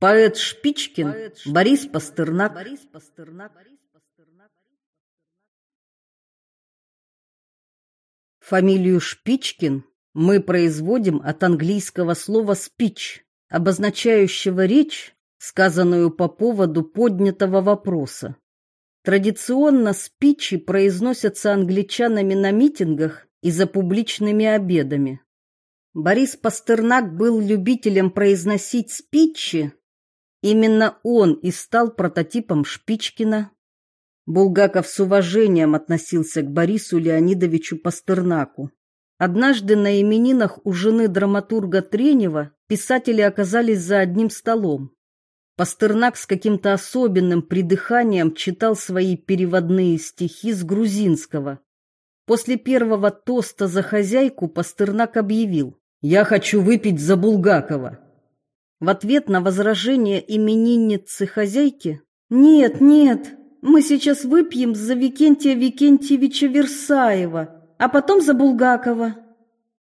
Поэт Шпичкин, Борис Пастернак. Фамилию Шпичкин мы производим от английского слова speech, обозначающего речь, сказанную по поводу поднятого вопроса. Традиционно спичи произносятся англичанами на митингах и за публичными обедами. Борис Пастернак был любителем произносить спичи. Именно он и стал прототипом Шпичкина. Булгаков с уважением относился к Борису Леонидовичу Пастернаку. Однажды на именинах у жены драматурга Тренева писатели оказались за одним столом. Пастернак с каким-то особенным придыханием читал свои переводные стихи с грузинского. После первого тоста за хозяйку Пастернак объявил «Я хочу выпить за Булгакова». В ответ на возражение именинницы хозяйки «Нет, нет, мы сейчас выпьем за Викентия Викентьевича Версаева, а потом за Булгакова».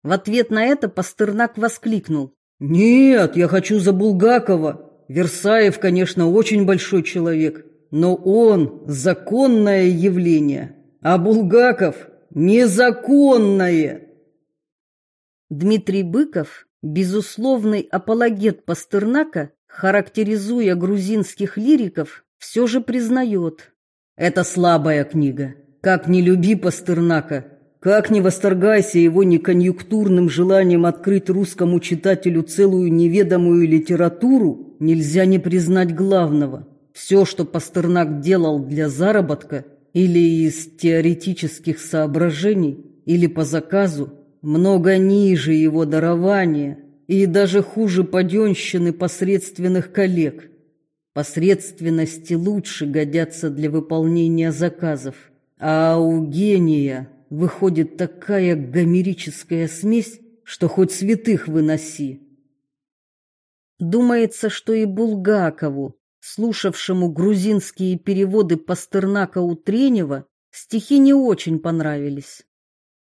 В ответ на это Пастернак воскликнул «Нет, я хочу за Булгакова». Версаев, конечно, очень большой человек, но он законное явление, а Булгаков незаконное. Дмитрий Быков, безусловный апологет Пастернака, характеризуя грузинских лириков, все же признает. Это слабая книга. Как не люби Пастернака, как не восторгайся его неконъюнктурным желанием открыть русскому читателю целую неведомую литературу, нельзя не признать главного. Все, что Пастернак делал для заработка, или из теоретических соображений, или по заказу, много ниже его дарования и даже хуже паденщины посредственных коллег. Посредственности лучше годятся для выполнения заказов, а у гения выходит такая гомерическая смесь, что хоть святых выноси. Думается, что и Булгакову, слушавшему грузинские переводы Пастернака у Тренева, стихи не очень понравились.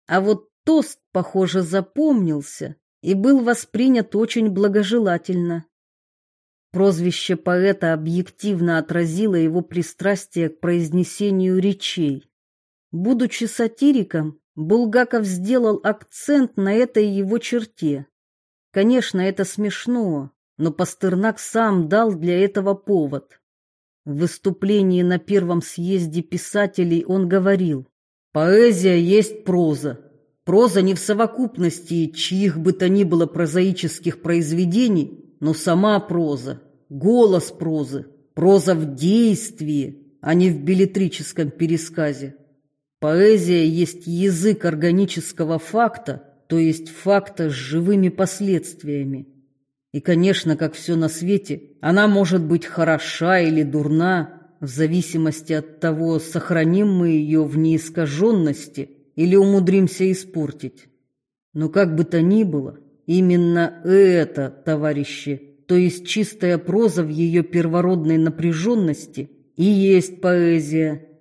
А вот тост, похоже, запомнился и был воспринят очень благожелательно. Прозвище поэта объективно отразило его пристрастие к произнесению речей. Будучи сатириком, Булгаков сделал акцент на этой его черте. Конечно, это смешно, но Пастернак сам дал для этого повод. В выступлении на первом съезде писателей он говорил: "Поэзия есть проза. Проза не в совокупности чьих бы то ни было прозаических произведений, но сама проза, голос прозы, проза в действии, а не в билетрическом пересказе. Поэзия есть язык органического факта, то есть факта с живыми последствиями. И, конечно, как все на свете, она может быть хороша или дурна, в зависимости от того, сохраним мы ее в неискаженности или умудримся испортить. Но как бы то ни было, именно это, товарищи, то есть чистая проза в ее первородной напряженности, и есть поэзия,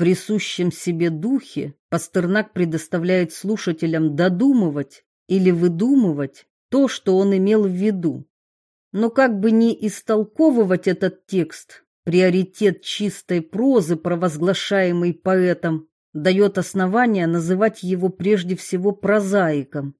присущем себе духе Пастернак предоставляет слушателям додумывать или выдумывать то, что он имел в виду. Но как бы ни истолковывать этот текст, приоритет чистой прозы, провозглашаемый поэтом, дает основание называть его прежде всего прозаиком.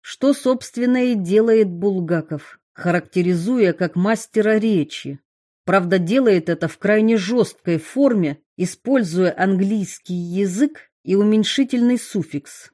Что, собственно, и делает Булгаков, характеризуя как мастера речи. Правда, делает это в крайне жесткой форме, используя английский язык и уменьшительный суффикс.